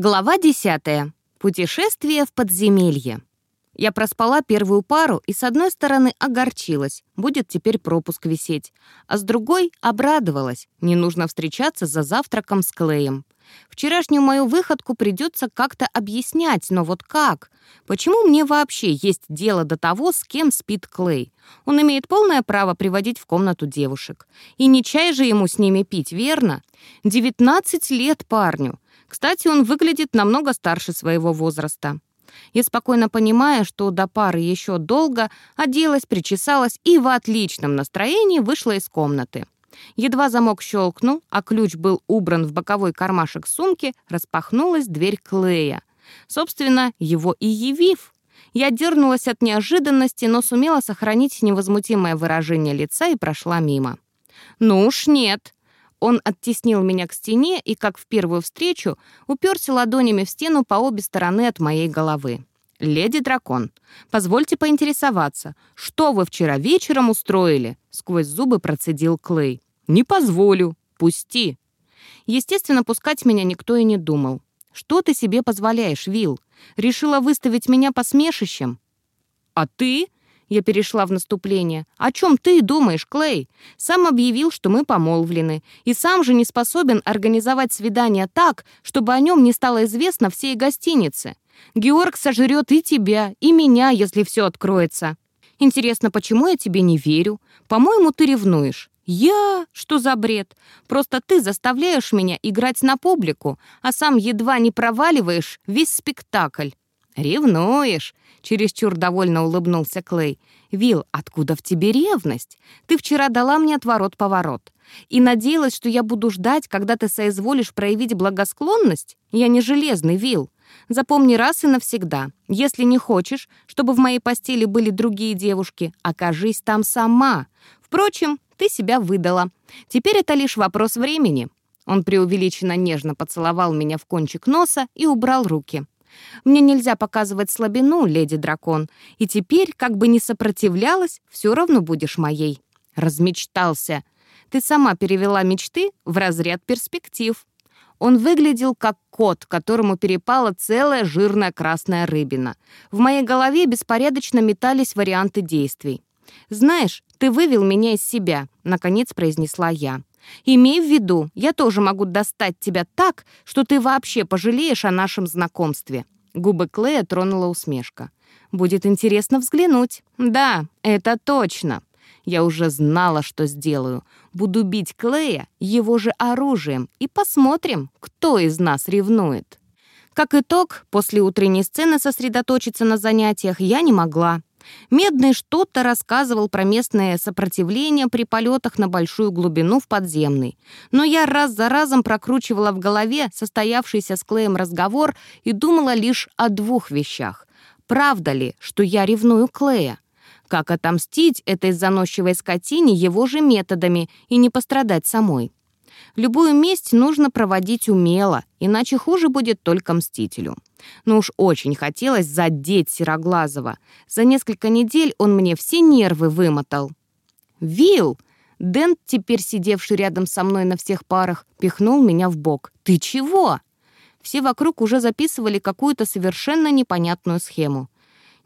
Глава 10. Путешествие в подземелье. Я проспала первую пару и с одной стороны огорчилась, будет теперь пропуск висеть, а с другой обрадовалась, не нужно встречаться за завтраком с Клеем. Вчерашнюю мою выходку придется как-то объяснять, но вот как? Почему мне вообще есть дело до того, с кем спит Клей? Он имеет полное право приводить в комнату девушек. И не чай же ему с ними пить, верно? 19 лет парню. Кстати, он выглядит намного старше своего возраста. Я спокойно понимая, что до пары еще долго, оделась, причесалась и в отличном настроении вышла из комнаты. Едва замок щелкнул, а ключ был убран в боковой кармашек сумки, распахнулась дверь Клея. Собственно, его и явив. Я дернулась от неожиданности, но сумела сохранить невозмутимое выражение лица и прошла мимо. «Ну уж нет», он оттеснил меня к стене и, как в первую встречу, уперся ладонями в стену по обе стороны от моей головы. «Леди Дракон, позвольте поинтересоваться, что вы вчера вечером устроили?» Сквозь зубы процедил Клей. «Не позволю. Пусти». Естественно, пускать меня никто и не думал. «Что ты себе позволяешь, Вил? Решила выставить меня посмешищем?» «А ты?» Я перешла в наступление. «О чем ты думаешь, Клей? Сам объявил, что мы помолвлены, и сам же не способен организовать свидание так, чтобы о нем не стало известно всей гостинице. Георг сожрет и тебя, и меня, если все откроется. Интересно, почему я тебе не верю? По-моему, ты ревнуешь. Я? Что за бред? Просто ты заставляешь меня играть на публику, а сам едва не проваливаешь весь спектакль. «Ревнуешь?» — чересчур довольно улыбнулся Клей. «Вил, откуда в тебе ревность? Ты вчера дала мне отворот-поворот. И надеялась, что я буду ждать, когда ты соизволишь проявить благосклонность? Я не железный, Вил. Запомни раз и навсегда. Если не хочешь, чтобы в моей постели были другие девушки, окажись там сама. Впрочем, ты себя выдала. Теперь это лишь вопрос времени». Он преувеличенно нежно поцеловал меня в кончик носа и убрал руки. Мне нельзя показывать слабину, леди дракон, и теперь, как бы не сопротивлялась, все равно будешь моей. Размечтался. Ты сама перевела мечты в разряд перспектив. Он выглядел как кот, которому перепала целая жирная красная рыбина. В моей голове беспорядочно метались варианты действий. «Знаешь, ты вывел меня из себя», — наконец произнесла я. Имей в виду, я тоже могу достать тебя так, что ты вообще пожалеешь о нашем знакомстве». Губы Клея тронула усмешка. «Будет интересно взглянуть». «Да, это точно». Я уже знала, что сделаю. Буду бить Клея его же оружием и посмотрим, кто из нас ревнует. Как итог, после утренней сцены сосредоточиться на занятиях я не могла. Медный что-то рассказывал про местное сопротивление при полетах на большую глубину в подземный. Но я раз за разом прокручивала в голове состоявшийся с Клеем разговор и думала лишь о двух вещах. Правда ли, что я ревную Клея? Как отомстить этой заносчивой скотине его же методами и не пострадать самой? Любую месть нужно проводить умело, иначе хуже будет только мстителю. Но уж очень хотелось задеть Сероглазого. За несколько недель он мне все нервы вымотал. «Вилл!» Дент, теперь сидевший рядом со мной на всех парах, пихнул меня в бок. «Ты чего?» Все вокруг уже записывали какую-то совершенно непонятную схему.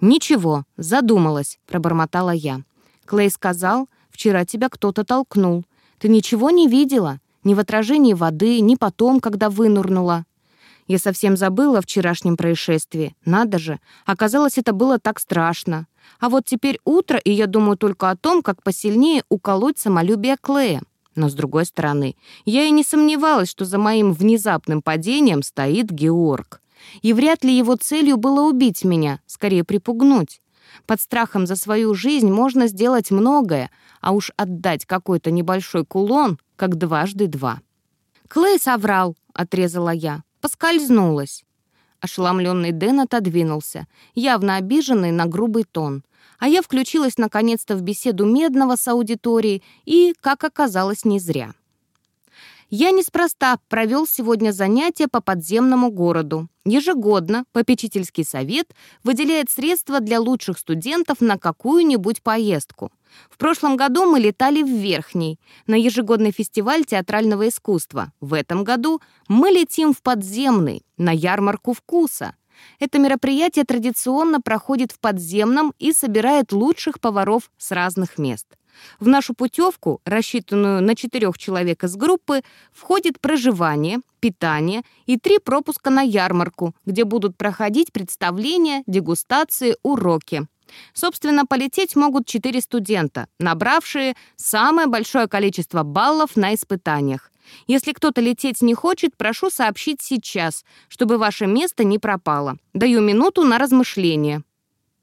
«Ничего, задумалась», — пробормотала я. Клей сказал, «Вчера тебя кто-то толкнул. Ты ничего не видела? Ни в отражении воды, ни потом, когда вынурнула. Я совсем забыла о вчерашнем происшествии. Надо же, оказалось, это было так страшно. А вот теперь утро, и я думаю только о том, как посильнее уколоть самолюбие Клея. Но, с другой стороны, я и не сомневалась, что за моим внезапным падением стоит Георг. И вряд ли его целью было убить меня, скорее припугнуть. Под страхом за свою жизнь можно сделать многое, а уж отдать какой-то небольшой кулон, как дважды два. «Клей соврал», — отрезала я. «Поскользнулась». Ошеломленный Дэн отодвинулся, явно обиженный на грубый тон. А я включилась наконец-то в беседу Медного с аудиторией и, как оказалось, не зря. Я неспроста провел сегодня занятия по подземному городу. Ежегодно попечительский совет выделяет средства для лучших студентов на какую-нибудь поездку. В прошлом году мы летали в Верхний, на ежегодный фестиваль театрального искусства. В этом году мы летим в Подземный, на ярмарку вкуса. Это мероприятие традиционно проходит в подземном и собирает лучших поваров с разных мест. В нашу путевку, рассчитанную на четырех человек из группы, входит проживание, питание и три пропуска на ярмарку, где будут проходить представления, дегустации, уроки. Собственно, полететь могут четыре студента, набравшие самое большое количество баллов на испытаниях. Если кто-то лететь не хочет, прошу сообщить сейчас, чтобы ваше место не пропало. Даю минуту на размышление.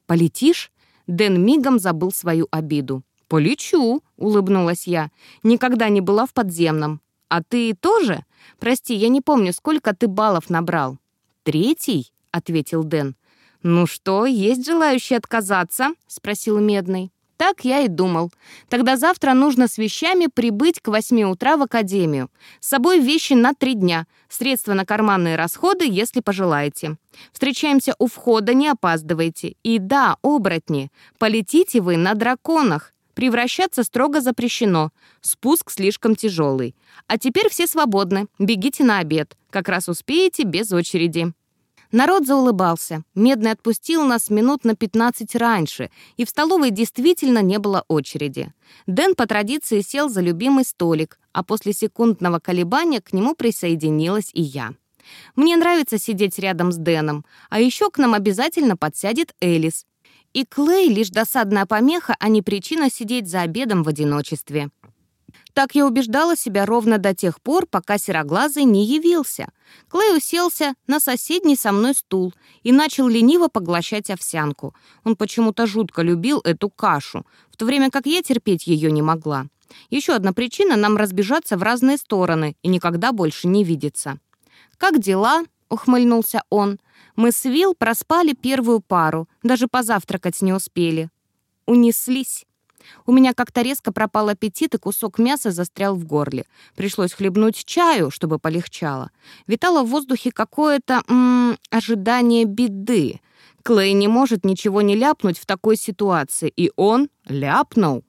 «Полетишь?» Дэн мигом забыл свою обиду. «Полечу», — улыбнулась я. «Никогда не была в подземном. А ты тоже? Прости, я не помню, сколько ты баллов набрал». «Третий?» — ответил Дэн. «Ну что, есть желающие отказаться?» — спросил Медный. Так я и думал. Тогда завтра нужно с вещами прибыть к 8 утра в академию. С собой вещи на три дня. Средства на карманные расходы, если пожелаете. Встречаемся у входа, не опаздывайте. И да, оборотни, полетите вы на драконах. Превращаться строго запрещено. Спуск слишком тяжелый. А теперь все свободны. Бегите на обед. Как раз успеете без очереди. Народ заулыбался. Медный отпустил нас минут на 15 раньше, и в столовой действительно не было очереди. Дэн по традиции сел за любимый столик, а после секундного колебания к нему присоединилась и я. Мне нравится сидеть рядом с Дэном, а еще к нам обязательно подсядет Элис. И Клей — лишь досадная помеха, а не причина сидеть за обедом в одиночестве. Так я убеждала себя ровно до тех пор, пока Сероглазый не явился. Клей уселся на соседний со мной стул и начал лениво поглощать овсянку. Он почему-то жутко любил эту кашу, в то время как я терпеть ее не могла. Еще одна причина — нам разбежаться в разные стороны и никогда больше не видеться. «Как дела?» — ухмыльнулся он. «Мы с Вил проспали первую пару, даже позавтракать не успели. Унеслись». У меня как-то резко пропал аппетит, и кусок мяса застрял в горле. Пришлось хлебнуть чаю, чтобы полегчало. Витало в воздухе какое-то ожидание беды. Клей не может ничего не ляпнуть в такой ситуации, и он ляпнул.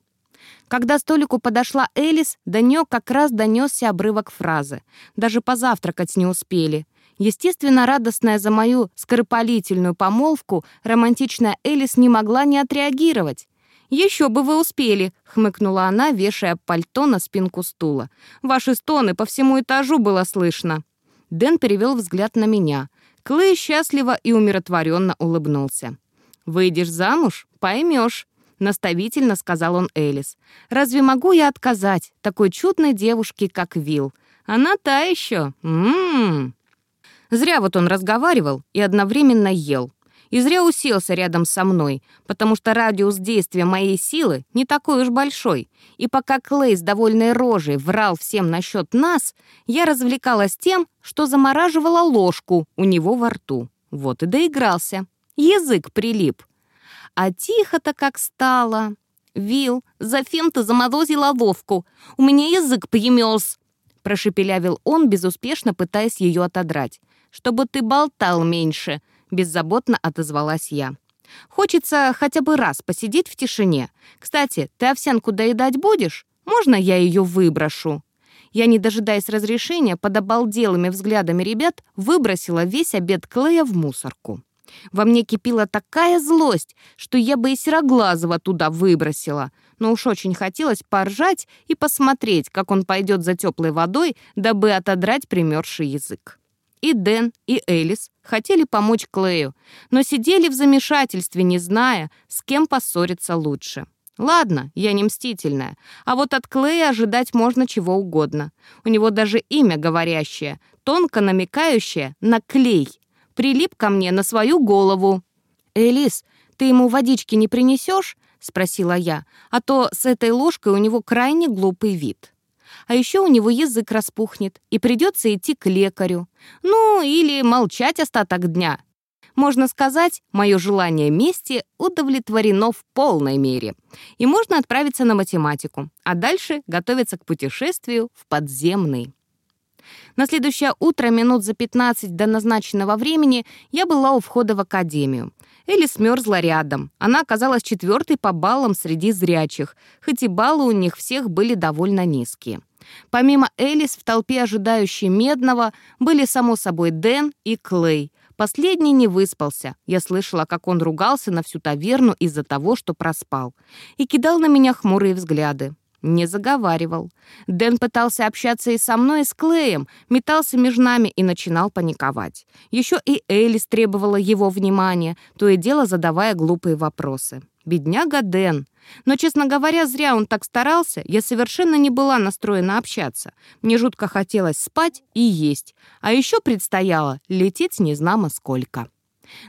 Когда столику подошла Элис, до нее как раз донесся обрывок фразы. Даже позавтракать не успели. Естественно, радостная за мою скоропалительную помолвку, романтичная Элис не могла не отреагировать. «Еще бы вы успели», — хмыкнула она, вешая пальто на спинку стула. «Ваши стоны по всему этажу было слышно». Дэн перевел взгляд на меня. Клей счастливо и умиротворенно улыбнулся. «Выйдешь замуж? Поймешь», — наставительно сказал он Элис. «Разве могу я отказать такой чудной девушке, как Вил? Она та еще. Ммм». Зря вот он разговаривал и одновременно ел. И зря уселся рядом со мной, потому что радиус действия моей силы не такой уж большой. И пока Клей с довольной рожей врал всем насчет нас, я развлекалась тем, что замораживала ложку у него во рту. Вот и доигрался. Язык прилип. А тихо-то как стало. «Вил, зафем ты заморозила ловку. У меня язык примёрз», — прошепелявил он, безуспешно пытаясь ее отодрать. «Чтобы ты болтал меньше», беззаботно отозвалась я. Хочется хотя бы раз посидеть в тишине. Кстати, ты овсянку доедать будешь? Можно я ее выброшу?» Я, не дожидаясь разрешения, под обалделыми взглядами ребят, выбросила весь обед Клея в мусорку. Во мне кипела такая злость, что я бы и Сероглазого туда выбросила, но уж очень хотелось поржать и посмотреть, как он пойдет за теплой водой, дабы отодрать примерзший язык. И Дэн, и Элис хотели помочь Клею, но сидели в замешательстве, не зная, с кем поссориться лучше. Ладно, я не мстительная, а вот от Клея ожидать можно чего угодно. У него даже имя говорящее, тонко намекающее на клей. Прилип ко мне на свою голову. «Элис, ты ему водички не принесешь?» — спросила я, а то с этой ложкой у него крайне глупый вид. А еще у него язык распухнет, и придется идти к лекарю. Ну, или молчать остаток дня. Можно сказать, мое желание мести удовлетворено в полной мере. И можно отправиться на математику, а дальше готовиться к путешествию в подземный. На следующее утро, минут за 15 до назначенного времени, я была у входа в академию. Элис мерзла рядом. Она оказалась четвертой по баллам среди зрячих, хоть и баллы у них всех были довольно низкие. Помимо Элис, в толпе ожидающей Медного были, само собой, Дэн и Клей. Последний не выспался. Я слышала, как он ругался на всю таверну из-за того, что проспал. И кидал на меня хмурые взгляды. Не заговаривал. Дэн пытался общаться и со мной, и с Клеем, метался между нами и начинал паниковать. Еще и Элис требовала его внимания, то и дело задавая глупые вопросы. Бедняга Дэн. Но, честно говоря, зря он так старался, я совершенно не была настроена общаться. Мне жутко хотелось спать и есть. А еще предстояло лететь незнамо сколько.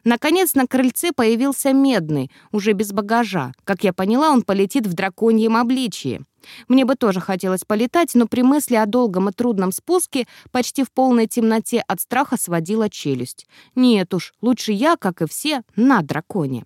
Наконец на крыльце появился Медный, уже без багажа. Как я поняла, он полетит в драконьем обличии. Мне бы тоже хотелось полетать, но при мысли о долгом и трудном спуске почти в полной темноте от страха сводила челюсть. Нет уж, лучше я, как и все, на драконе.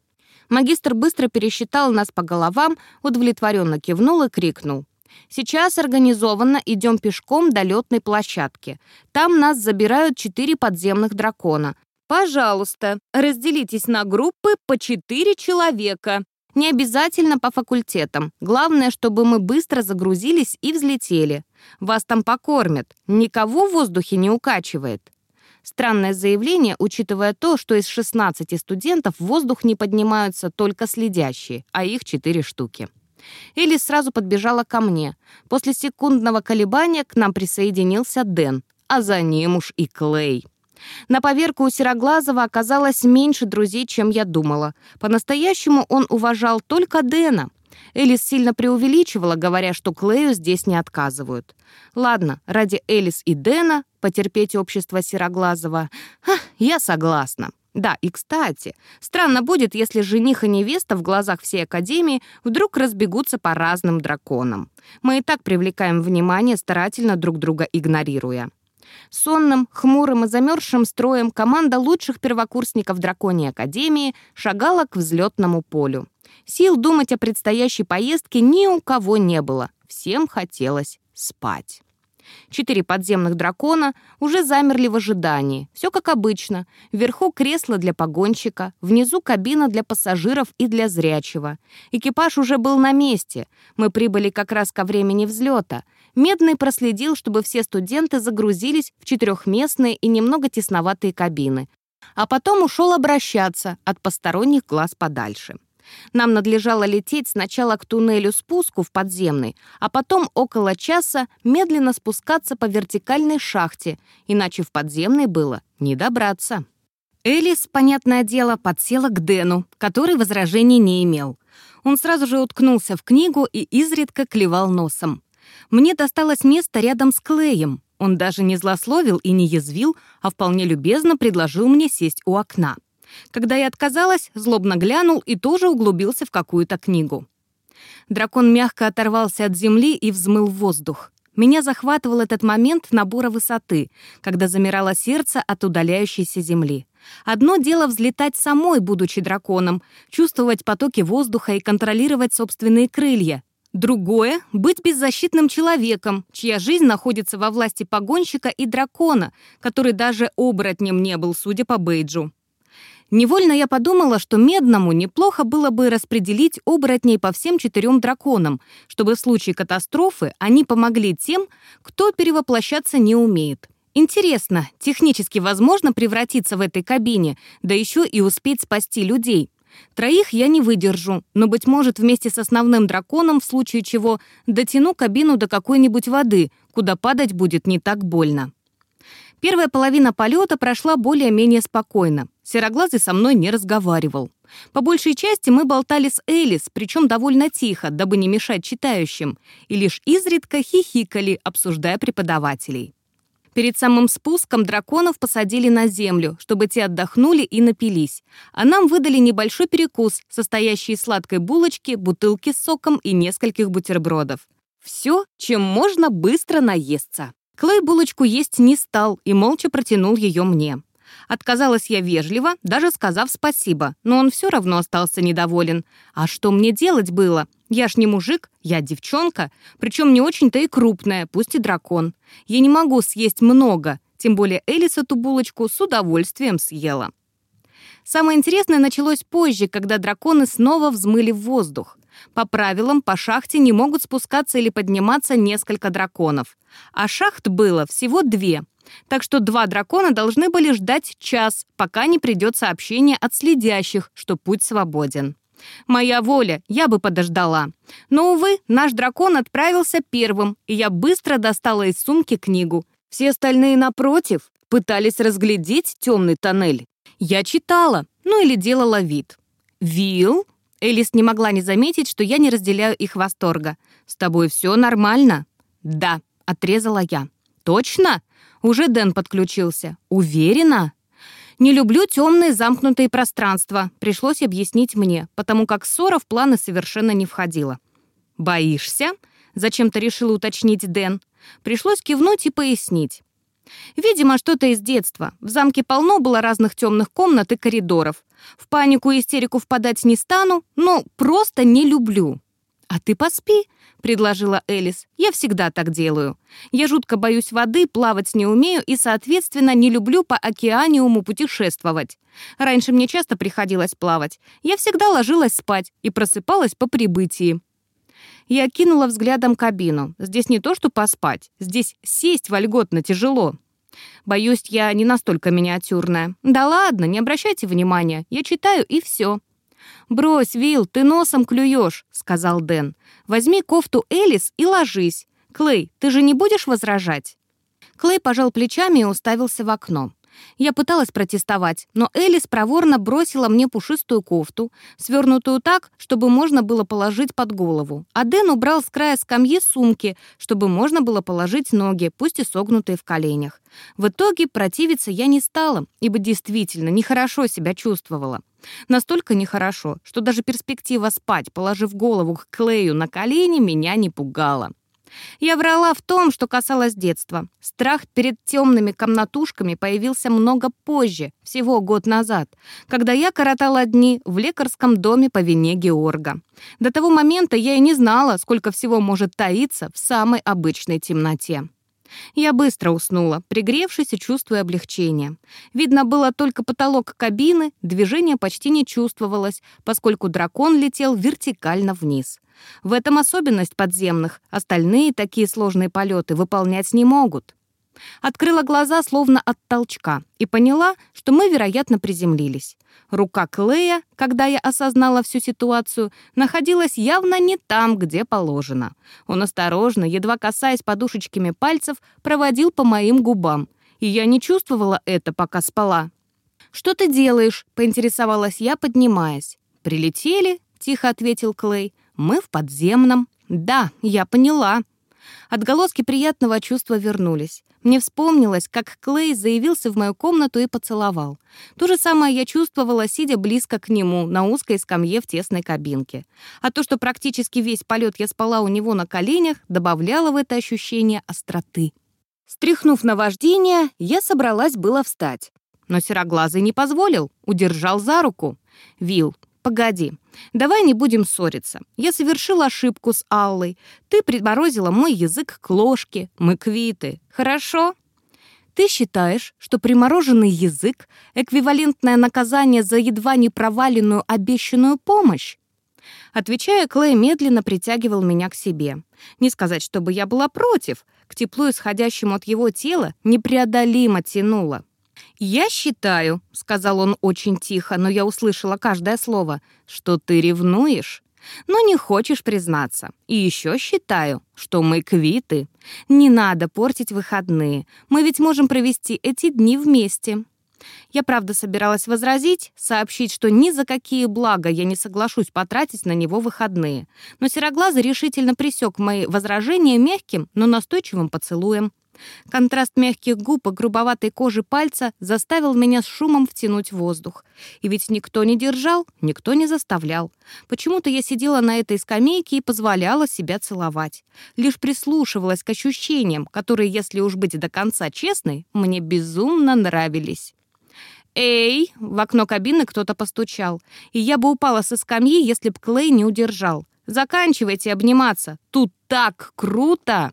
Магистр быстро пересчитал нас по головам, удовлетворенно кивнул и крикнул. «Сейчас организованно идем пешком до летной площадки. Там нас забирают четыре подземных дракона. Пожалуйста, разделитесь на группы по четыре человека. Не обязательно по факультетам. Главное, чтобы мы быстро загрузились и взлетели. Вас там покормят. Никого в воздухе не укачивает. Странное заявление, учитывая то, что из 16 студентов в воздух не поднимаются только следящие, а их 4 штуки. Элис сразу подбежала ко мне. После секундного колебания к нам присоединился Дэн, а за ним уж и Клей. На поверку у Сероглазого оказалось меньше друзей, чем я думала. По-настоящему он уважал только Дэна. Элис сильно преувеличивала, говоря, что Клею здесь не отказывают. Ладно, ради Элис и Дэна потерпеть общество Сероглазого, ха, я согласна. Да, и кстати, странно будет, если жених и невеста в глазах всей Академии вдруг разбегутся по разным драконам. Мы и так привлекаем внимание, старательно друг друга игнорируя. Сонным, хмурым и замерзшим строем команда лучших первокурсников Драконьей Академии шагала к взлетному полю. Сил думать о предстоящей поездке ни у кого не было. Всем хотелось спать. Четыре подземных дракона уже замерли в ожидании. Все как обычно. Вверху кресло для погонщика, внизу кабина для пассажиров и для зрячего. Экипаж уже был на месте. Мы прибыли как раз ко времени взлета. Медный проследил, чтобы все студенты загрузились в четырехместные и немного тесноватые кабины. А потом ушел обращаться от посторонних глаз подальше. Нам надлежало лететь сначала к туннелю спуску в подземный, а потом около часа медленно спускаться по вертикальной шахте, иначе в подземной было не добраться. Элис, понятное дело, подсела к Дэну, который возражений не имел. Он сразу же уткнулся в книгу и изредка клевал носом. Мне досталось место рядом с Клеем. Он даже не злословил и не язвил, а вполне любезно предложил мне сесть у окна. Когда я отказалась, злобно глянул и тоже углубился в какую-то книгу. Дракон мягко оторвался от земли и взмыл в воздух. Меня захватывал этот момент набора высоты, когда замирало сердце от удаляющейся земли. Одно дело взлетать самой, будучи драконом, чувствовать потоки воздуха и контролировать собственные крылья. Другое — быть беззащитным человеком, чья жизнь находится во власти погонщика и дракона, который даже оборотнем не был, судя по бейджу. Невольно я подумала, что Медному неплохо было бы распределить оборотней по всем четырем драконам, чтобы в случае катастрофы они помогли тем, кто перевоплощаться не умеет. Интересно, технически возможно превратиться в этой кабине, да еще и успеть спасти людей? Троих я не выдержу, но, быть может, вместе с основным драконом, в случае чего, дотяну кабину до какой-нибудь воды, куда падать будет не так больно. Первая половина полета прошла более-менее спокойно. Сероглазый со мной не разговаривал. По большей части мы болтали с Элис, причем довольно тихо, дабы не мешать читающим, и лишь изредка хихикали, обсуждая преподавателей. Перед самым спуском драконов посадили на землю, чтобы те отдохнули и напились, а нам выдали небольшой перекус, состоящий из сладкой булочки, бутылки с соком и нескольких бутербродов. Все, чем можно быстро наесться. Клей булочку есть не стал и молча протянул ее мне. Отказалась я вежливо, даже сказав спасибо, но он все равно остался недоволен. А что мне делать было? Я ж не мужик, я девчонка, причем не очень-то и крупная, пусть и дракон. Я не могу съесть много, тем более Элис эту булочку с удовольствием съела. Самое интересное началось позже, когда драконы снова взмыли в воздух. По правилам, по шахте не могут спускаться или подниматься несколько драконов. А шахт было всего две. Так что два дракона должны были ждать час, пока не придет сообщение от следящих, что путь свободен. Моя воля, я бы подождала. Но, увы, наш дракон отправился первым, и я быстро достала из сумки книгу. Все остальные, напротив, пытались разглядеть темный тоннель. Я читала, ну или делала вид. «Вилл?» Элис не могла не заметить, что я не разделяю их восторга. «С тобой все нормально?» «Да», — отрезала я. «Точно?» Уже Дэн подключился. «Уверена?» «Не люблю темные замкнутые пространства», пришлось объяснить мне, потому как ссора в планы совершенно не входила. «Боишься?» — зачем-то решил уточнить Дэн. Пришлось кивнуть и пояснить. Видимо, что-то из детства. В замке полно было разных темных комнат и коридоров. В панику и истерику впадать не стану, но просто не люблю. «А ты поспи», — предложила Элис. «Я всегда так делаю. Я жутко боюсь воды, плавать не умею и, соответственно, не люблю по океаниуму путешествовать. Раньше мне часто приходилось плавать. Я всегда ложилась спать и просыпалась по прибытии. Я кинула взглядом кабину. Здесь не то, что поспать. Здесь сесть вольготно тяжело. Боюсь, я не настолько миниатюрная. Да ладно, не обращайте внимания. Я читаю, и все. «Брось, Вил, ты носом клюешь», — сказал Дэн. «Возьми кофту Элис и ложись. Клей, ты же не будешь возражать?» Клей пожал плечами и уставился в окно. Я пыталась протестовать, но Элис проворно бросила мне пушистую кофту, свернутую так, чтобы можно было положить под голову, а Дэн убрал с края скамьи сумки, чтобы можно было положить ноги, пусть и согнутые в коленях. В итоге противиться я не стала, ибо действительно нехорошо себя чувствовала. Настолько нехорошо, что даже перспектива спать, положив голову к Клею на колени, меня не пугала. Я врала в том, что касалось детства. Страх перед темными комнатушками появился много позже, всего год назад, когда я коротала дни в лекарском доме по вине Георга. До того момента я и не знала, сколько всего может таиться в самой обычной темноте. Я быстро уснула, пригревшись и чувствуя облегчение. Видно было только потолок кабины, движение почти не чувствовалось, поскольку дракон летел вертикально вниз. В этом особенность подземных, остальные такие сложные полеты выполнять не могут. Открыла глаза словно от толчка и поняла, что мы, вероятно, приземлились. Рука Клея, когда я осознала всю ситуацию, находилась явно не там, где положено. Он осторожно, едва касаясь подушечками пальцев, проводил по моим губам. И я не чувствовала это, пока спала. «Что ты делаешь?» — поинтересовалась я, поднимаясь. «Прилетели?» — тихо ответил Клей. «Мы в подземном». «Да, я поняла». Отголоски приятного чувства вернулись. Мне вспомнилось, как Клей заявился в мою комнату и поцеловал. То же самое я чувствовала, сидя близко к нему, на узкой скамье в тесной кабинке. А то, что практически весь полет я спала у него на коленях, добавляло в это ощущение остроты. Стряхнув на вождение, я собралась было встать. Но Сероглазый не позволил, удержал за руку. «Вил, «Погоди, давай не будем ссориться. Я совершила ошибку с Аллой. Ты приморозила мой язык к ложке. Мы квиты. Хорошо?» «Ты считаешь, что примороженный язык — эквивалентное наказание за едва не проваленную обещанную помощь?» Отвечая, Клей медленно притягивал меня к себе. Не сказать, чтобы я была против. К теплу, исходящему от его тела, непреодолимо тянуло. «Я считаю», — сказал он очень тихо, но я услышала каждое слово, «что ты ревнуешь, но не хочешь признаться. И еще считаю, что мы квиты. Не надо портить выходные. Мы ведь можем провести эти дни вместе». Я, правда, собиралась возразить, сообщить, что ни за какие блага я не соглашусь потратить на него выходные. Но Сероглазый решительно присек мои возражения мягким, но настойчивым поцелуем. Контраст мягких губ и грубоватой кожи пальца заставил меня с шумом втянуть воздух. И ведь никто не держал, никто не заставлял. Почему-то я сидела на этой скамейке и позволяла себя целовать. Лишь прислушивалась к ощущениям, которые, если уж быть до конца честной, мне безумно нравились. «Эй!» — в окно кабины кто-то постучал. И я бы упала со скамьи, если б Клей не удержал. «Заканчивайте обниматься! Тут так круто!»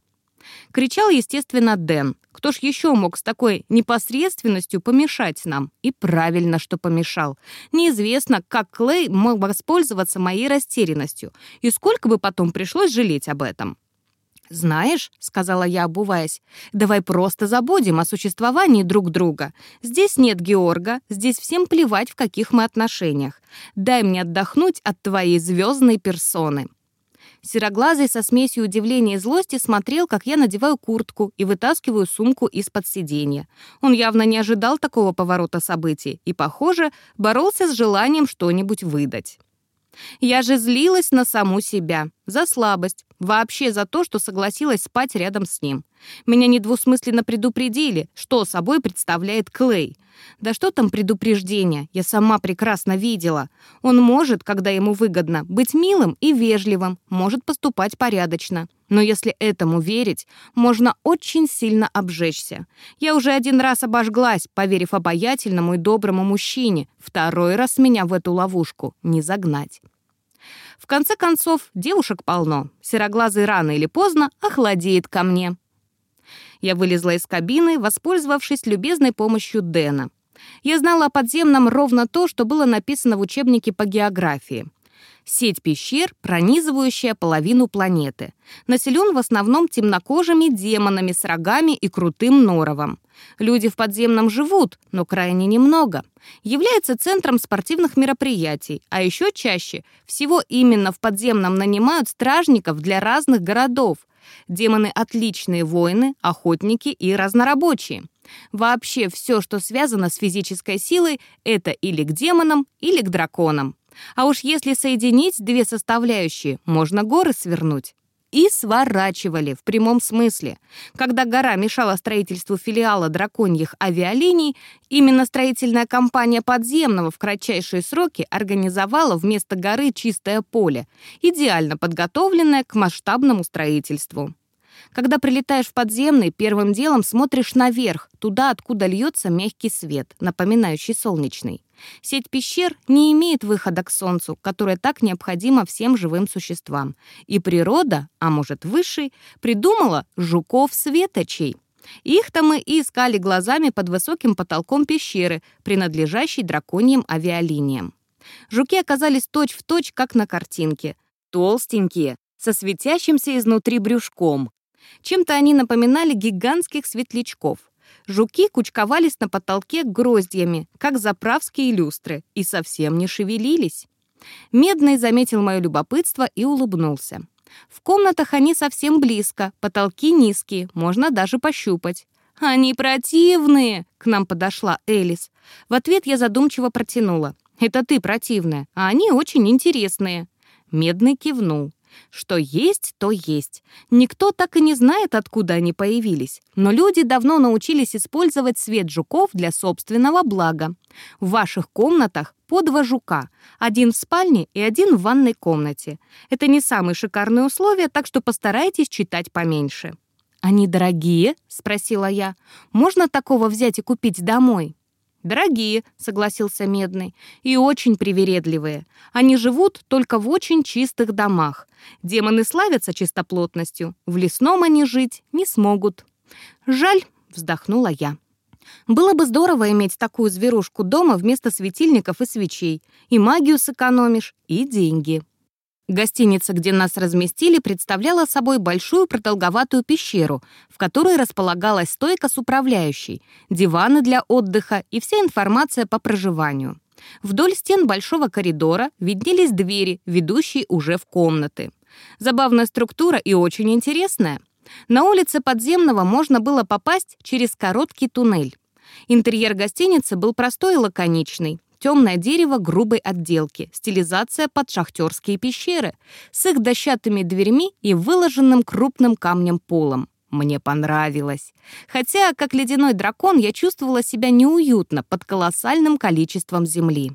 Кричал, естественно, Дэн. Кто ж еще мог с такой непосредственностью помешать нам? И правильно, что помешал. Неизвестно, как Клей мог воспользоваться моей растерянностью, и сколько бы потом пришлось жалеть об этом. «Знаешь», — сказала я, обуваясь, — «давай просто забудем о существовании друг друга. Здесь нет Георга, здесь всем плевать, в каких мы отношениях. Дай мне отдохнуть от твоей звездной персоны». Сероглазый со смесью удивления и злости смотрел, как я надеваю куртку и вытаскиваю сумку из-под сиденья. Он явно не ожидал такого поворота событий и, похоже, боролся с желанием что-нибудь выдать. Я же злилась на саму себя. За слабость. Вообще за то, что согласилась спать рядом с ним. Меня недвусмысленно предупредили, что собой представляет Клей. Да что там предупреждение, я сама прекрасно видела. Он может, когда ему выгодно, быть милым и вежливым, может поступать порядочно. Но если этому верить, можно очень сильно обжечься. Я уже один раз обожглась, поверив обаятельному и доброму мужчине. Второй раз меня в эту ловушку не загнать. В конце концов, девушек полно. Сероглазый рано или поздно охладеет ко мне. Я вылезла из кабины, воспользовавшись любезной помощью Дэна. Я знала о подземном ровно то, что было написано в учебнике по географии. Сеть пещер, пронизывающая половину планеты. Населен в основном темнокожими демонами с рогами и крутым норовом. Люди в подземном живут, но крайне немного. Является центром спортивных мероприятий, а еще чаще всего именно в подземном нанимают стражников для разных городов. Демоны — отличные воины, охотники и разнорабочие. Вообще все, что связано с физической силой, это или к демонам, или к драконам. А уж если соединить две составляющие, можно горы свернуть. И сворачивали, в прямом смысле. Когда гора мешала строительству филиала драконьих авиалиний, именно строительная компания подземного в кратчайшие сроки организовала вместо горы чистое поле, идеально подготовленное к масштабному строительству. Когда прилетаешь в подземный, первым делом смотришь наверх, туда, откуда льется мягкий свет, напоминающий солнечный. Сеть пещер не имеет выхода к солнцу, которое так необходимо всем живым существам. И природа, а может высший, придумала жуков-светочей. Их-то мы и искали глазами под высоким потолком пещеры, принадлежащей драконьим авиалиниям. Жуки оказались точь-в-точь, точь, как на картинке. Толстенькие, со светящимся изнутри брюшком. Чем-то они напоминали гигантских светлячков. Жуки кучковались на потолке гроздьями, как заправские люстры, и совсем не шевелились. Медный заметил мое любопытство и улыбнулся. В комнатах они совсем близко, потолки низкие, можно даже пощупать. «Они противные!» — к нам подошла Элис. В ответ я задумчиво протянула. «Это ты противная, а они очень интересные». Медный кивнул. Что есть, то есть. Никто так и не знает, откуда они появились. Но люди давно научились использовать свет жуков для собственного блага. В ваших комнатах по два жука. Один в спальне и один в ванной комнате. Это не самые шикарные условия, так что постарайтесь читать поменьше. «Они дорогие?» — спросила я. «Можно такого взять и купить домой?» «Дорогие», — согласился Медный, — «и очень привередливые. Они живут только в очень чистых домах. Демоны славятся чистоплотностью. В лесном они жить не смогут». «Жаль», — вздохнула я. «Было бы здорово иметь такую зверушку дома вместо светильников и свечей. И магию сэкономишь, и деньги». Гостиница, где нас разместили, представляла собой большую продолговатую пещеру, в которой располагалась стойка с управляющей, диваны для отдыха и вся информация по проживанию. Вдоль стен большого коридора виднелись двери, ведущие уже в комнаты. Забавная структура и очень интересная. На улице подземного можно было попасть через короткий туннель. Интерьер гостиницы был простой и лаконичный темное дерево грубой отделки, стилизация под шахтерские пещеры с их дощатыми дверьми и выложенным крупным камнем полом. Мне понравилось. Хотя, как ледяной дракон, я чувствовала себя неуютно под колоссальным количеством земли.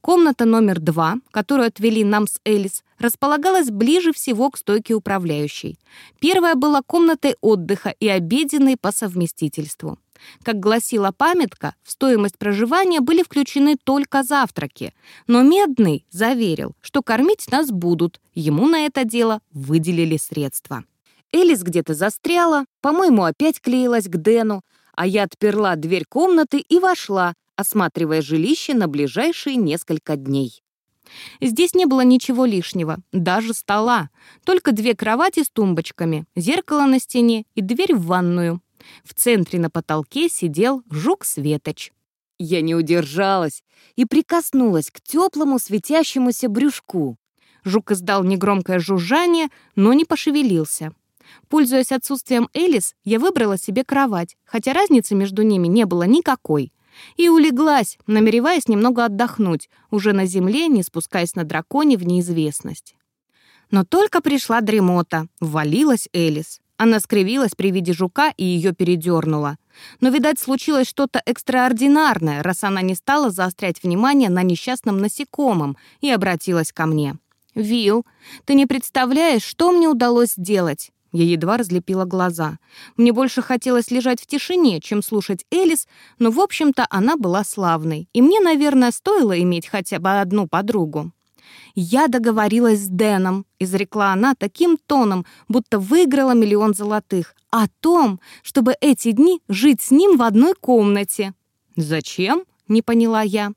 Комната номер два, которую отвели нам с Элис, располагалась ближе всего к стойке управляющей. Первая была комнатой отдыха и обеденной по совместительству. Как гласила памятка, в стоимость проживания были включены только завтраки, но Медный заверил, что кормить нас будут, ему на это дело выделили средства. Элис где-то застряла, по-моему, опять клеилась к Дэну, а я отперла дверь комнаты и вошла, осматривая жилище на ближайшие несколько дней. Здесь не было ничего лишнего, даже стола, только две кровати с тумбочками, зеркало на стене и дверь в ванную. В центре на потолке сидел жук-светоч. Я не удержалась и прикоснулась к теплому светящемуся брюшку. Жук издал негромкое жужжание, но не пошевелился. Пользуясь отсутствием Элис, я выбрала себе кровать, хотя разницы между ними не было никакой. И улеглась, намереваясь немного отдохнуть, уже на земле, не спускаясь на драконе в неизвестность. Но только пришла дремота, ввалилась Элис. Она скривилась при виде жука и ее передернула. Но, видать, случилось что-то экстраординарное, раз она не стала заострять внимание на несчастном насекомом и обратилась ко мне. «Вил, ты не представляешь, что мне удалось сделать?» Я едва разлепила глаза. Мне больше хотелось лежать в тишине, чем слушать Элис, но, в общем-то, она была славной, и мне, наверное, стоило иметь хотя бы одну подругу. «Я договорилась с Дэном», — изрекла она таким тоном, будто выиграла миллион золотых, о том, чтобы эти дни жить с ним в одной комнате. «Зачем?» — не поняла я.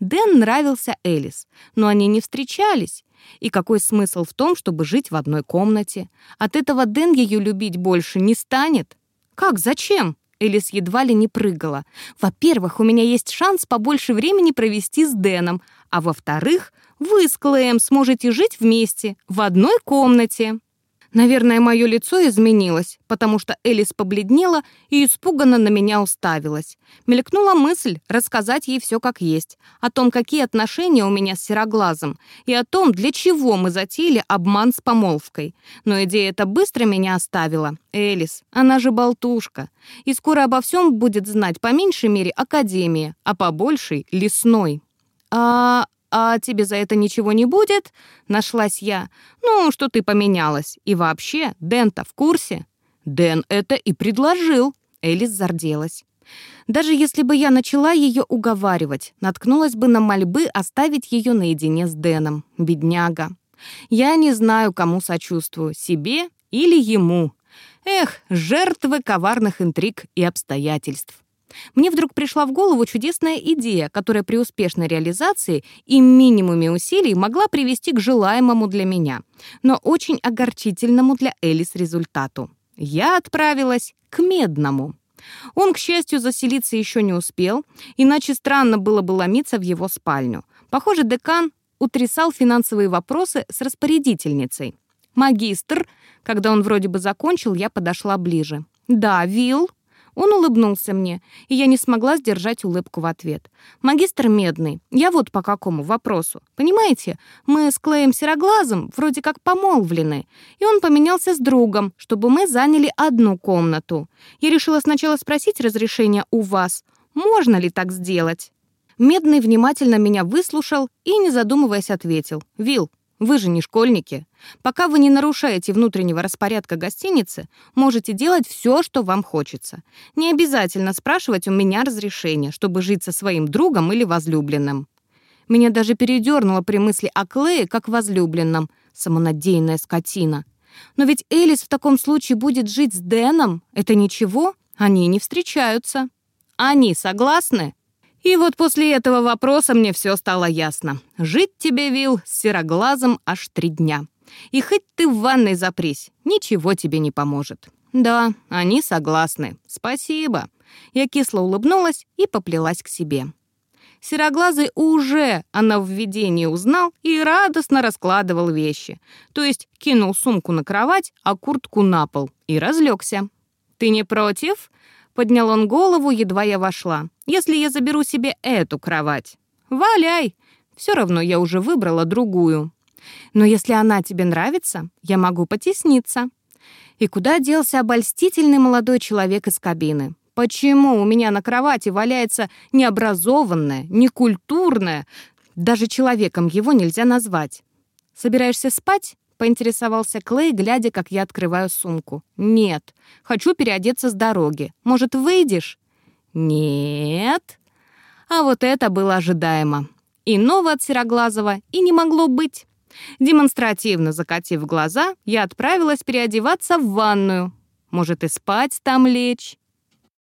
Дэн нравился Элис, но они не встречались. И какой смысл в том, чтобы жить в одной комнате? От этого Дэн ее любить больше не станет. «Как? Зачем?» Элис едва ли не прыгала. «Во-первых, у меня есть шанс побольше времени провести с Дэном, а во-вторых, вы с Клеем сможете жить вместе, в одной комнате». Наверное, мое лицо изменилось, потому что Элис побледнела и испуганно на меня уставилась. Мелькнула мысль рассказать ей все как есть, о том, какие отношения у меня с Сероглазом, и о том, для чего мы затеяли обман с помолвкой. Но идея эта быстро меня оставила. Элис, она же болтушка. И скоро обо всем будет знать по меньшей мере Академия, а по большей — Лесной. «А «А тебе за это ничего не будет?» — нашлась я. «Ну, что ты поменялась. И вообще, Дэн-то в курсе?» «Дэн это и предложил», — Элис зарделась. Даже если бы я начала ее уговаривать, наткнулась бы на мольбы оставить ее наедине с Дэном. Бедняга. Я не знаю, кому сочувствую, себе или ему. Эх, жертвы коварных интриг и обстоятельств. Мне вдруг пришла в голову чудесная идея, которая при успешной реализации и минимуме усилий могла привести к желаемому для меня, но очень огорчительному для Элис результату. Я отправилась к Медному. Он, к счастью, заселиться еще не успел, иначе странно было бы ломиться в его спальню. Похоже, декан утрясал финансовые вопросы с распорядительницей. «Магистр», когда он вроде бы закончил, я подошла ближе. «Да, Вилл», он улыбнулся мне, и я не смогла сдержать улыбку в ответ. «Магистр Медный, я вот по какому вопросу. Понимаете, мы с Клеем Сероглазом вроде как помолвлены, и он поменялся с другом, чтобы мы заняли одну комнату. Я решила сначала спросить разрешения у вас, можно ли так сделать?» Медный внимательно меня выслушал и, не задумываясь, ответил. «Вил, вы же не школьники. Пока вы не нарушаете внутреннего распорядка гостиницы, можете делать все, что вам хочется. Не обязательно спрашивать у меня разрешения, чтобы жить со своим другом или возлюбленным. Меня даже передернуло при мысли о Клее как возлюбленном. Самонадеянная скотина. Но ведь Элис в таком случае будет жить с Дэном. Это ничего, они не встречаются. Они согласны? И вот после этого вопроса мне все стало ясно. Жить тебе, Вил, с сероглазом аж три дня. И хоть ты в ванной запрись, ничего тебе не поможет. Да, они согласны. Спасибо. Я кисло улыбнулась и поплелась к себе. Сероглазый уже о нововведении узнал и радостно раскладывал вещи. То есть кинул сумку на кровать, а куртку на пол и разлегся. «Ты не против?» Поднял он голову, едва я вошла. «Если я заберу себе эту кровать?» «Валяй! Все равно я уже выбрала другую. Но если она тебе нравится, я могу потесниться». И куда делся обольстительный молодой человек из кабины? Почему у меня на кровати валяется необразованная, некультурная, даже человеком его нельзя назвать? Собираешься спать? Поинтересовался Клей, глядя, как я открываю сумку. «Нет, хочу переодеться с дороги. Может, выйдешь?» «Нет». А вот это было ожидаемо. Иного от Сероглазого и не могло быть. Демонстративно закатив глаза, я отправилась переодеваться в ванную. Может, и спать там лечь?